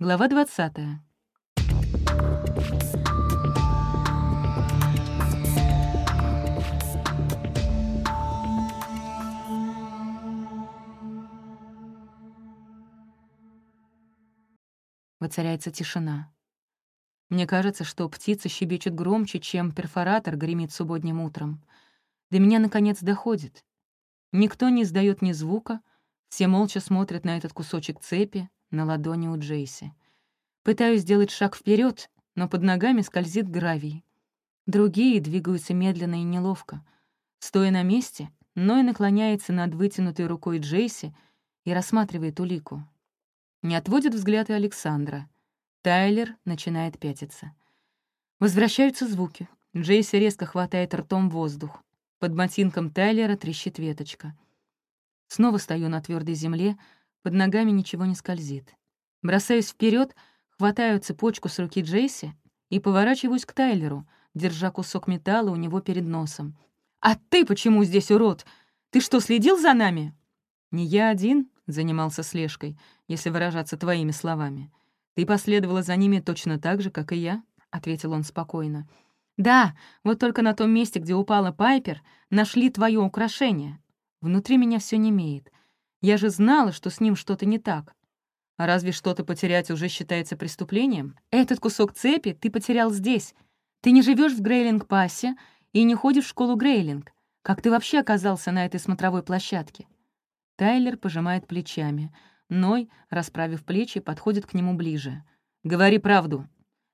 Глава 20. Воцаряется тишина. Мне кажется, что птицы щебечут громче, чем перфоратор гремит субботним утром. До меня, наконец, доходит. Никто не издает ни звука, все молча смотрят на этот кусочек цепи, на ладони у Джейси. Пытаюсь сделать шаг вперед, но под ногами скользит гравий. Другие двигаются медленно и неловко. Стоя на месте, Ной наклоняется над вытянутой рукой Джейси и рассматривает улику. Не отводит взгляд и Александра. Тайлер начинает пятиться. Возвращаются звуки. Джейси резко хватает ртом воздух. Под ботинком Тайлера трещит веточка. Снова стою на твердой земле, под ногами ничего не скользит. Бросаюсь вперед, хватаю цепочку с руки Джейси и поворачиваюсь к Тайлеру, держа кусок металла у него перед носом. «А ты почему здесь, урод? Ты что, следил за нами?» «Не я один занимался слежкой, если выражаться твоими словами. Ты последовала за ними точно так же, как и я», — ответил он спокойно. «Да, вот только на том месте, где упала Пайпер, нашли твое украшение. Внутри меня все немеет. Я же знала, что с ним что-то не так. А разве что-то потерять уже считается преступлением? Этот кусок цепи ты потерял здесь. Ты не живешь в Грейлинг-пассе и не ходишь в школу Грейлинг. Как ты вообще оказался на этой смотровой площадке?» Тайлер пожимает плечами. Ной, расправив плечи, подходит к нему ближе. «Говори правду».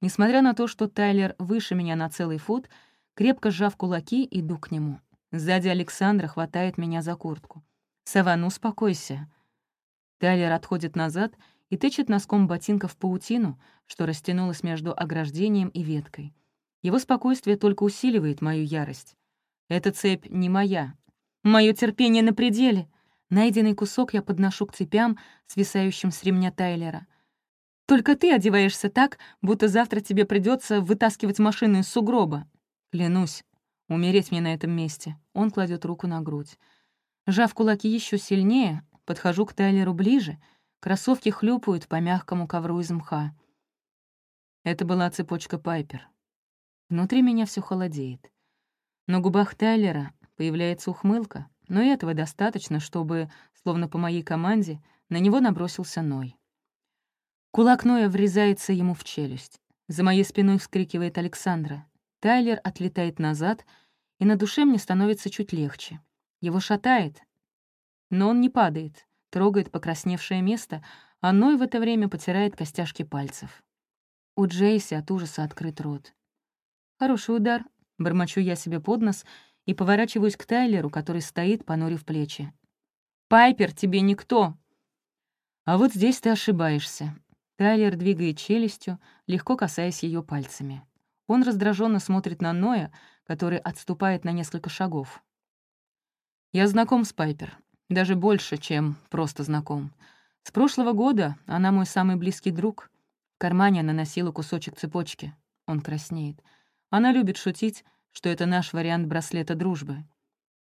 Несмотря на то, что Тайлер выше меня на целый фут, крепко сжав кулаки, иду к нему. Сзади Александра хватает меня за куртку. «Сава, ну успокойся». Тайлер отходит назад и тычет носком ботинка в паутину, что растянулась между ограждением и веткой. Его спокойствие только усиливает мою ярость. Эта цепь не моя. Мое терпение на пределе. Найденный кусок я подношу к цепям, свисающим с ремня Тайлера. «Только ты одеваешься так, будто завтра тебе придется вытаскивать машину из сугроба. Клянусь, умереть мне на этом месте». Он кладет руку на грудь. Жав кулаки еще сильнее, подхожу к Тайлеру ближе, кроссовки хлюпают по мягкому ковру из мха. Это была цепочка Пайпер. Внутри меня все холодеет. На губах Тайлера появляется ухмылка, но и этого достаточно, чтобы, словно по моей команде, на него набросился Ной. Кулак Ноя врезается ему в челюсть. За моей спиной вскрикивает Александра. Тайлер отлетает назад, и на душе мне становится чуть легче. Его шатает, но он не падает, трогает покрасневшее место, а Ной в это время потирает костяшки пальцев. У Джейси от ужаса открыт рот. «Хороший удар», — бормочу я себе под нос и поворачиваюсь к Тайлеру, который стоит, понурив плечи. «Пайпер, тебе никто!» «А вот здесь ты ошибаешься». Тайлер двигает челюстью, легко касаясь ее пальцами. Он раздраженно смотрит на Ноя, который отступает на несколько шагов. Я знаком с Пайпер, даже больше, чем просто знаком. С прошлого года она мой самый близкий друг. В кармане она носила кусочек цепочки. Он краснеет. Она любит шутить, что это наш вариант браслета дружбы.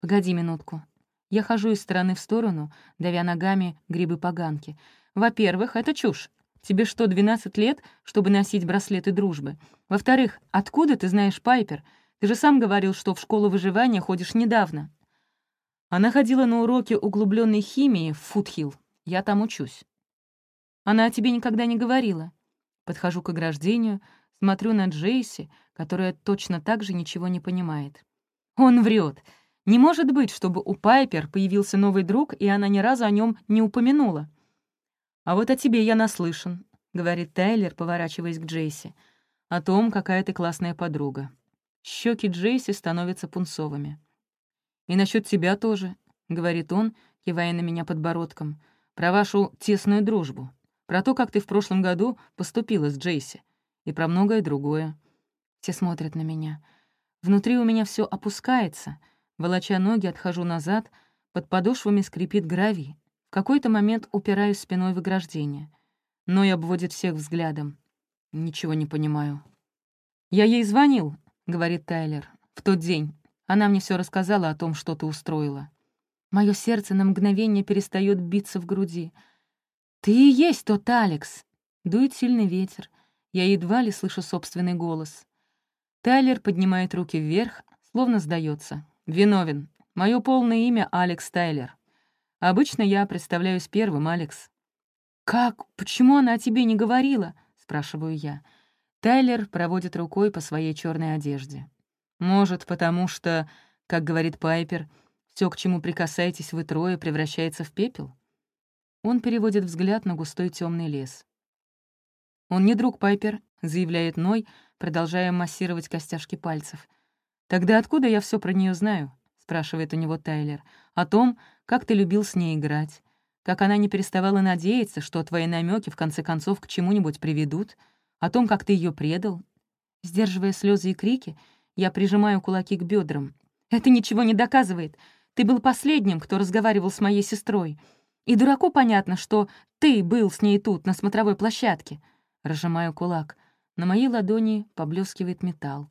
«Погоди минутку». Я хожу из стороны в сторону, давя ногами грибы-поганки. «Во-первых, это чушь. Тебе что, 12 лет, чтобы носить браслеты дружбы? Во-вторых, откуда ты знаешь Пайпер? Ты же сам говорил, что в школу выживания ходишь недавно». Она ходила на уроки углубленной химии в Футхилл. Я там учусь. Она о тебе никогда не говорила. Подхожу к ограждению, смотрю на Джейси, которая точно так же ничего не понимает. Он врет. Не может быть, чтобы у Пайпер появился новый друг, и она ни разу о нем не упомянула. «А вот о тебе я наслышан», — говорит Тайлер, поворачиваясь к Джейси. «О том, какая ты классная подруга». Щеки Джейси становятся пунцовыми. «И насчет себя тоже», — говорит он, кивая на меня подбородком, «про вашу тесную дружбу, про то, как ты в прошлом году поступила с Джейси, и про многое другое». Все смотрят на меня. Внутри у меня все опускается, волоча ноги, отхожу назад, под подошвами скрипит гравий. В какой-то момент упираюсь спиной в ограждение. Но и обводит всех взглядом. Ничего не понимаю. «Я ей звонил», — говорит Тайлер, — «в тот день, она мне все рассказала о том, что ты устроила. Мое сердце на мгновение перестает биться в груди. «Ты и есть тот Алекс!» Дует сильный ветер. Я едва ли слышу собственный голос. Тайлер поднимает руки вверх, словно сдается. «Виновен. Мое полное имя — Алекс Тайлер. Обычно я представляюсь первым, Алекс». «Как? Почему она о тебе не говорила?» — спрашиваю я. Тайлер проводит рукой по своей черной одежде. Может, потому что, как говорит Пайпер, все, к чему прикасаетесь вы трое, превращается в пепел? Он переводит взгляд на густой темный лес. «Он не друг Пайпер», — заявляет Ной, продолжая массировать костяшки пальцев. «Тогда откуда я все про нее знаю?» — спрашивает у него Тайлер. «О том, как ты любил с ней играть, как она не переставала надеяться, что твои намеки в конце концов к чему-нибудь приведут, о том, как ты ее предал». Сдерживая слезы и крики, — я прижимаю кулаки к бедрам. «Это ничего не доказывает. Ты был последним, кто разговаривал с моей сестрой. И дураку понятно, что ты был с ней тут, на смотровой площадке». Разжимаю кулак. На моей ладони поблескивает металл.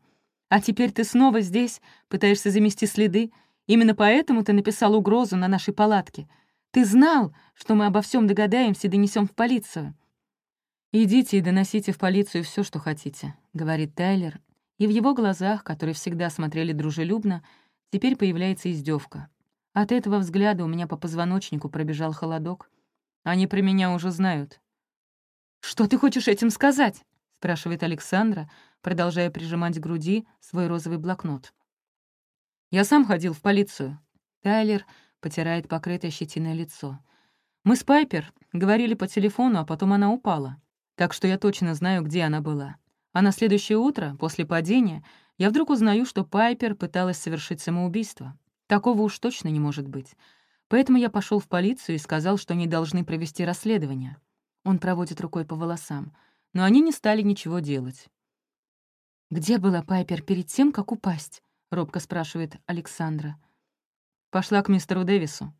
«А теперь ты снова здесь, пытаешься замести следы. Именно поэтому ты написал угрозу на нашей палатке. Ты знал, что мы обо всем догадаемся и донесем в полицию». «Идите и доносите в полицию все, что хотите», — говорит Тайлер и в его глазах, которые всегда смотрели дружелюбно, теперь появляется издевка. От этого взгляда у меня по позвоночнику пробежал холодок. Они про меня уже знают. «Что ты хочешь этим сказать?» — спрашивает Александра, продолжая прижимать к груди свой розовый блокнот. «Я сам ходил в полицию». Тайлер потирает покрытое щетиное лицо. «Мы с Пайпер говорили по телефону, а потом она упала. Так что я точно знаю, где она была. А на следующее утро, после падения, я вдруг узнаю, что Пайпер пыталась совершить самоубийство. Такого уж точно не может быть. Поэтому я пошел в полицию и сказал, что они должны провести расследование. Он проводит рукой по волосам. Но они не стали ничего делать. «Где была Пайпер перед тем, как упасть?» — робко спрашивает Александра. «Пошла к мистеру Дэвису».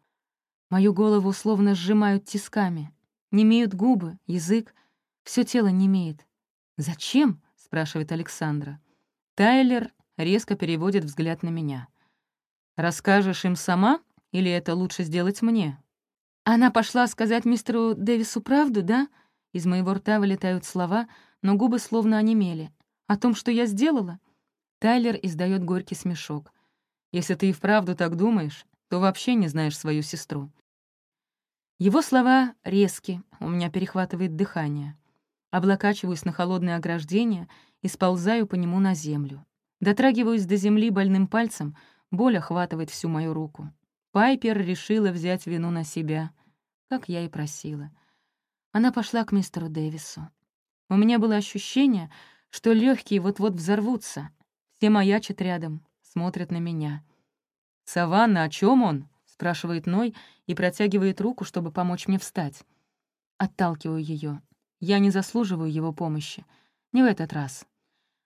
Мою голову словно сжимают тисками. Не имеют губы, язык, все тело не имеет. «Зачем?» спрашивает Александра. Тайлер резко переводит взгляд на меня. «Расскажешь им сама, или это лучше сделать мне?» «Она пошла сказать мистеру Дэвису правду, да?» Из моего рта вылетают слова, но губы словно онемели. «О том, что я сделала?» Тайлер издает горький смешок. «Если ты и вправду так думаешь, то вообще не знаешь свою сестру». Его слова резки, у меня перехватывает дыхание облокачиваюсь на холодное ограждение и сползаю по нему на землю. Дотрагиваюсь до земли больным пальцем, боль охватывает всю мою руку. Пайпер решила взять вину на себя, как я и просила. Она пошла к мистеру Дэвису. У меня было ощущение, что легкие вот-вот взорвутся. Все маячат рядом, смотрят на меня. «Саванна, о чем он?» — спрашивает Ной и протягивает руку, чтобы помочь мне встать. Отталкиваю ее. Я не заслуживаю его помощи. Не в этот раз.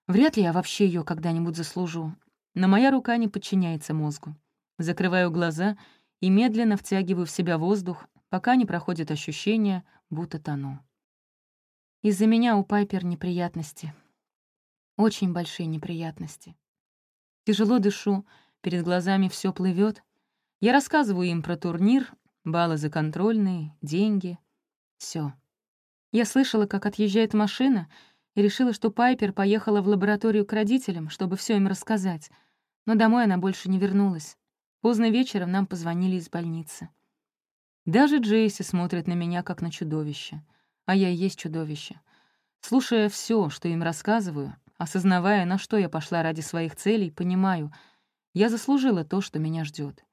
Вряд ли я вообще ее когда-нибудь заслужу. Но моя рука не подчиняется мозгу. Закрываю глаза и медленно втягиваю в себя воздух, пока не проходит ощущение, будто тону. Из-за меня у Пайпер неприятности. Очень большие неприятности. Тяжело дышу, перед глазами все плывет. Я рассказываю им про турнир, баллы за контрольные, деньги. Все. Я слышала, как отъезжает машина, и решила, что Пайпер поехала в лабораторию к родителям, чтобы все им рассказать. Но домой она больше не вернулась. Поздно вечером нам позвонили из больницы. Даже Джейси смотрит на меня, как на чудовище. А я и есть чудовище. Слушая все, что им рассказываю, осознавая, на что я пошла ради своих целей, понимаю, я заслужила то, что меня ждет.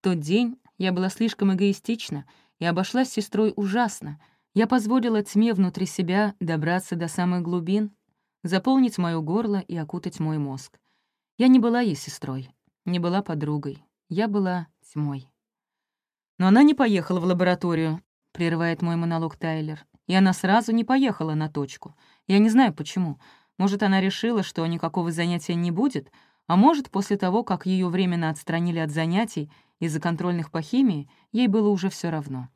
В тот день я была слишком эгоистична и обошлась с сестрой ужасно — я позволила тьме внутри себя добраться до самых глубин, заполнить мое горло и окутать мой мозг. Я не была ей сестрой, не была подругой. Я была тьмой. «Но она не поехала в лабораторию», — прерывает мой монолог Тайлер. «И она сразу не поехала на точку. Я не знаю, почему. Может, она решила, что никакого занятия не будет, а может, после того, как ее временно отстранили от занятий из-за контрольных по химии, ей было уже все равно.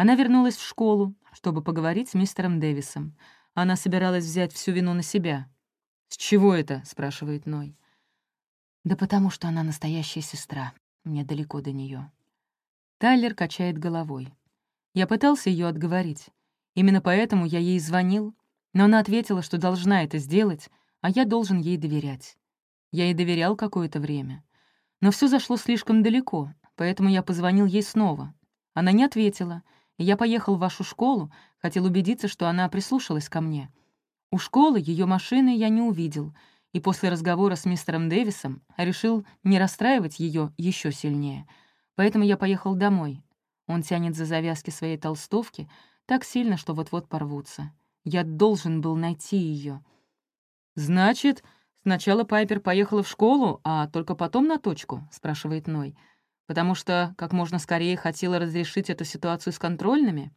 Она вернулась в школу, чтобы поговорить с мистером Дэвисом. Она собиралась взять всю вину на себя. «С чего это?» — спрашивает Ной. «Да потому что она настоящая сестра. Мне далеко до нее. Тайлер качает головой. Я пытался ее отговорить. Именно поэтому я ей звонил, но она ответила, что должна это сделать, а я должен ей доверять. Я ей доверял какое-то время. Но все зашло слишком далеко, поэтому я позвонил ей снова. Она не ответила — я поехал в вашу школу, хотел убедиться, что она прислушалась ко мне. У школы ее машины я не увидел, и после разговора с мистером Дэвисом решил не расстраивать ее еще сильнее. Поэтому я поехал домой. Он тянет за завязки своей толстовки так сильно, что вот-вот порвутся. Я должен был найти ее. «Значит, сначала Пайпер поехала в школу, а только потом на точку?» — спрашивает Ной. — потому что как можно скорее хотела разрешить эту ситуацию с контрольными?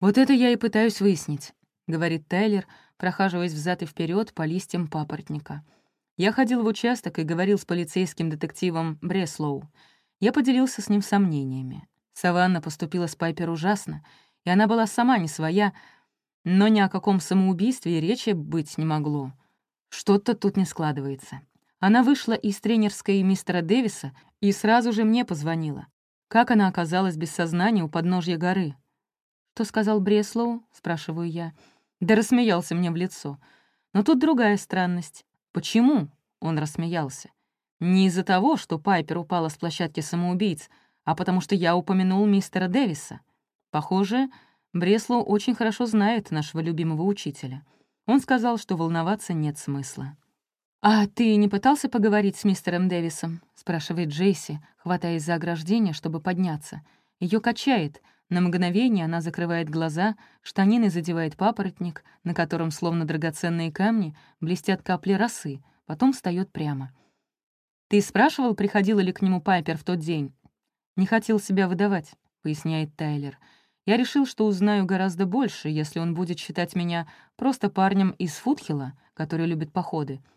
«Вот это я и пытаюсь выяснить», — говорит Тайлер, прохаживаясь взад и вперед по листьям папоротника. «Я ходил в участок и говорил с полицейским детективом Бреслоу. Я поделился с ним сомнениями. Саванна поступила с Пайпер ужасно, и она была сама не своя, но ни о каком самоубийстве речи быть не могло. Что-то тут не складывается. Она вышла из тренерской мистера Дэвиса и сразу же мне позвонила. Как она оказалась без сознания у подножья горы? «Что сказал Бреслоу?» — спрашиваю я. Да рассмеялся мне в лицо. Но тут другая странность. «Почему?» — он рассмеялся. «Не из-за того, что Пайпер упала с площадки самоубийц, а потому что я упомянул мистера Дэвиса. Похоже, Бреслоу очень хорошо знает нашего любимого учителя. Он сказал, что волноваться нет смысла». «А ты не пытался поговорить с мистером Дэвисом?» — спрашивает Джейси, хватаясь за ограждение, чтобы подняться. Ее качает. На мгновение она закрывает глаза, штанины задевает папоротник, на котором, словно драгоценные камни, блестят капли росы, потом встает прямо. «Ты спрашивал, приходила ли к нему Пайпер в тот день?» «Не хотел себя выдавать», — поясняет Тайлер. Я решил, что узнаю гораздо больше, если он будет считать меня просто парнем из Фудхила, который любит походы. «То есть ты пришел в наш кружок,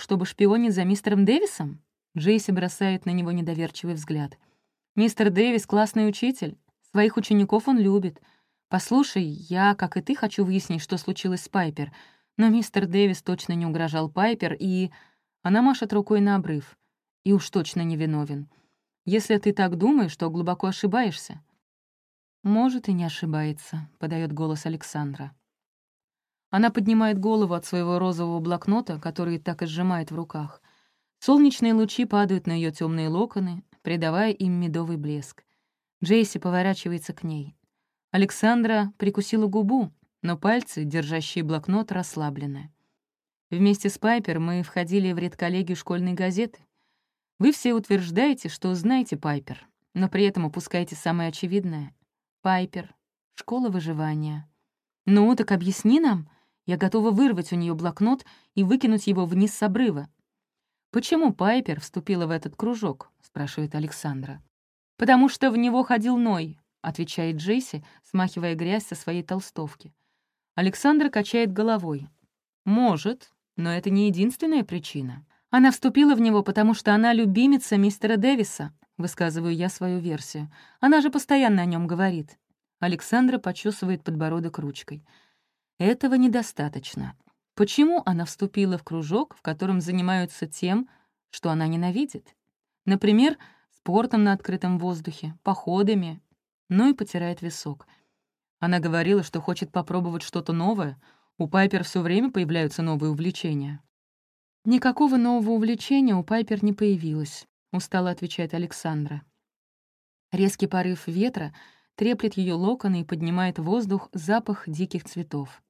чтобы шпионить за мистером Дэвисом?» Джейси бросает на него недоверчивый взгляд. «Мистер Дэвис — классный учитель. Своих учеников он любит. Послушай, я, как и ты, хочу выяснить, что случилось с Пайпер. Но мистер Дэвис точно не угрожал Пайпер, и...» Она машет рукой на обрыв. «И уж точно не виновен. Если ты так думаешь, то глубоко ошибаешься». «Может, и не ошибается», — подает голос Александра. Она поднимает голову от своего розового блокнота, который так и сжимает в руках. Солнечные лучи падают на ее темные локоны, придавая им медовый блеск. Джейси поворачивается к ней. Александра прикусила губу, но пальцы, держащие блокнот, расслаблены. Вместе с Пайпер мы входили в редколлегию школьной газеты. Вы все утверждаете, что знаете Пайпер, но при этом упускаете самое очевидное. Пайпер. Школа выживания. «Ну, так объясни нам», я готова вырвать у нее блокнот и выкинуть его вниз с обрыва. «Почему Пайпер вступила в этот кружок?» — спрашивает Александра. «Потому что в него ходил Ной», — отвечает Джесси, смахивая грязь со своей толстовки. Александра качает головой. «Может, но это не единственная причина. Она вступила в него, потому что она любимица мистера Дэвиса», — высказываю я свою версию. «Она же постоянно о нем говорит». Александра почесывает подбородок ручкой. Этого недостаточно. Почему она вступила в кружок, в котором занимаются тем, что она ненавидит? Например, спортом на открытом воздухе, походами, ну и потирает висок. Она говорила, что хочет попробовать что-то новое. У Пайпер все время появляются новые увлечения. «Никакого нового увлечения у Пайпер не появилось», — устало отвечает Александра. Резкий порыв ветра треплет ее локоны и поднимает в воздух запах диких цветов.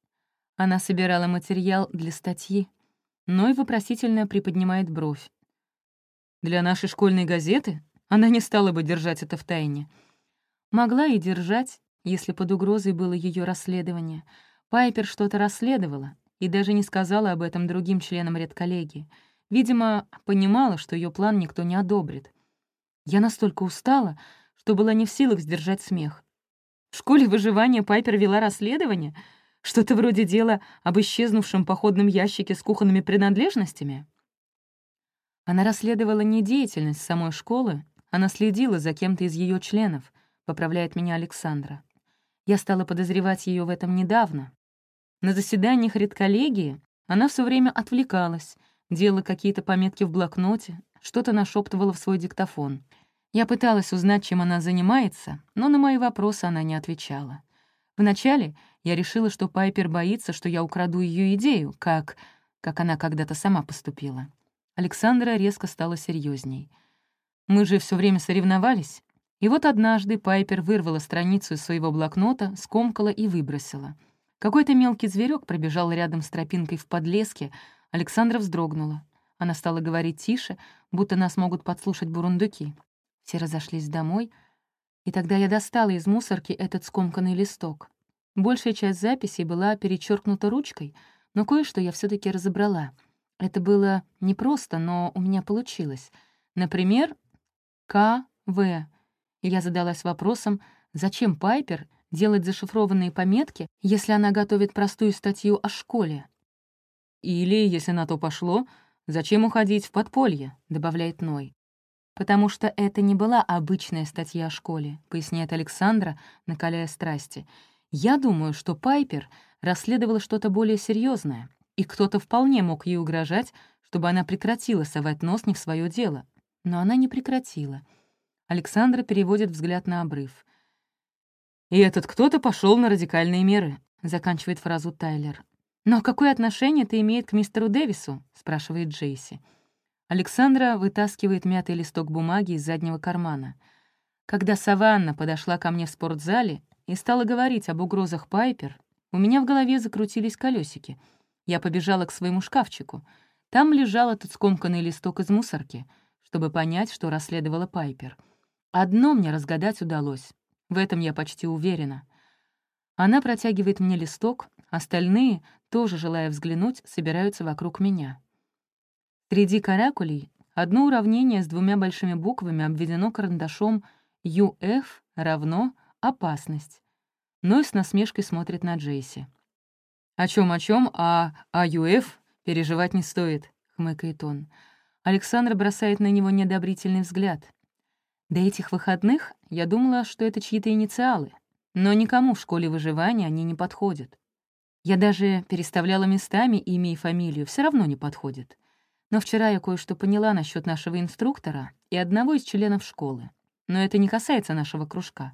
Она собирала материал для статьи, но и вопросительно приподнимает бровь. Для нашей школьной газеты она не стала бы держать это в тайне. Могла и держать, если под угрозой было ее расследование. Пайпер что-то расследовала и даже не сказала об этом другим членам редколлегии. Видимо, понимала, что ее план никто не одобрит. Я настолько устала, что была не в силах сдержать смех. В школе выживания Пайпер вела расследование — что-то вроде дела об исчезнувшем походном ящике с кухонными принадлежностями? Она расследовала не деятельность самой школы, она следила за кем-то из ее членов, поправляет меня Александра. Я стала подозревать ее в этом недавно. На заседаниях редколлегии она все время отвлекалась, делала какие-то пометки в блокноте, что-то нашептывала в свой диктофон. Я пыталась узнать, чем она занимается, но на мои вопросы она не отвечала. Вначале я решила, что Пайпер боится, что я украду ее идею, как... как она когда-то сама поступила. Александра резко стала серьезней. Мы же все время соревновались. И вот однажды Пайпер вырвала страницу из своего блокнота, скомкала и выбросила. Какой-то мелкий зверек пробежал рядом с тропинкой в подлеске. Александра вздрогнула. Она стала говорить тише, будто нас могут подслушать бурундуки. Все разошлись домой — и тогда я достала из мусорки этот скомканный листок. Большая часть записей была перечеркнута ручкой, но кое-что я все таки разобрала. Это было непросто, но у меня получилось. Например, К.В. И я задалась вопросом, зачем Пайпер делать зашифрованные пометки, если она готовит простую статью о школе? «Или, если на то пошло, зачем уходить в подполье?» — добавляет Ной. потому что это не была обычная статья о школе, поясняет Александра, накаляя страсти. Я думаю, что Пайпер расследовала что-то более серьезное, и кто-то вполне мог ей угрожать, чтобы она прекратила совать нос не в свое дело. Но она не прекратила. Александра переводит взгляд на обрыв. «И этот кто-то пошел на радикальные меры», — заканчивает фразу Тайлер. «Но какое отношение это имеет к мистеру Дэвису?» — спрашивает Джейси. Александра вытаскивает мятый листок бумаги из заднего кармана. Когда Саванна подошла ко мне в спортзале и стала говорить об угрозах Пайпер, у меня в голове закрутились колесики. Я побежала к своему шкафчику. Там лежал этот скомканный листок из мусорки, чтобы понять, что расследовала Пайпер. Одно мне разгадать удалось. В этом я почти уверена. Она протягивает мне листок, остальные, тоже желая взглянуть, собираются вокруг меня. Среди каракулей одно уравнение с двумя большими буквами обведено карандашом «UF» равно «опасность». Нойс насмешкой смотрит на Джейси. «О чем, о чем, а о а UF переживать не стоит», — хмыкает он. Александр бросает на него неодобрительный взгляд. «До этих выходных я думала, что это чьи-то инициалы, но никому в школе выживания они не подходят. Я даже переставляла местами имя и фамилию, все равно не подходит. Но вчера я кое-что поняла насчет нашего инструктора и одного из членов школы. Но это не касается нашего кружка.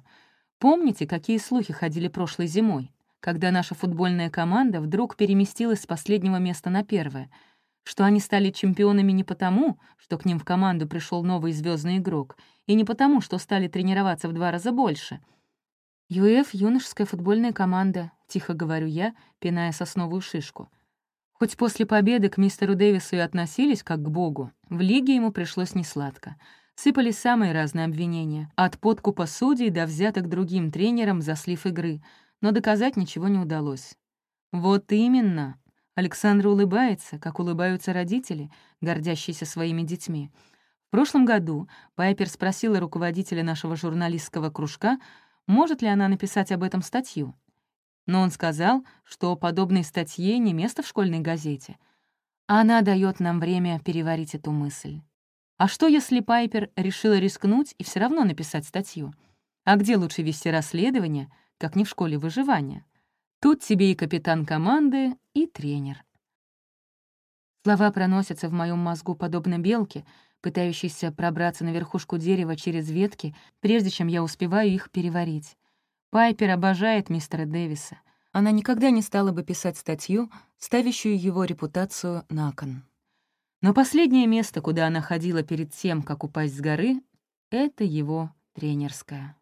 Помните, какие слухи ходили прошлой зимой, когда наша футбольная команда вдруг переместилась с последнего места на первое, что они стали чемпионами не потому, что к ним в команду пришел новый звездный игрок, и не потому, что стали тренироваться в два раза больше. «ЮФ — юношеская футбольная команда», — тихо говорю я, пиная сосновую шишку — Хоть после победы к мистеру Дэвису и относились как к богу, в лиге ему пришлось несладко. Сыпали самые разные обвинения, от подкупа судей до взяток другим тренерам за слив игры, но доказать ничего не удалось. «Вот именно!» Александра улыбается, как улыбаются родители, гордящиеся своими детьми. В прошлом году Пайпер спросила руководителя нашего журналистского кружка, может ли она написать об этом статью. но он сказал, что подобной статье не место в школьной газете. Она дает нам время переварить эту мысль. А что, если Пайпер решила рискнуть и все равно написать статью? А где лучше вести расследование, как не в школе выживания? Тут тебе и капитан команды, и тренер. Слова проносятся в моем мозгу подобно белке, пытающейся пробраться на верхушку дерева через ветки, прежде чем я успеваю их переварить. Пайпер обожает мистера Дэвиса. Она никогда не стала бы писать статью, ставящую его репутацию на кон. Но последнее место, куда она ходила перед тем, как упасть с горы, — это его тренерская.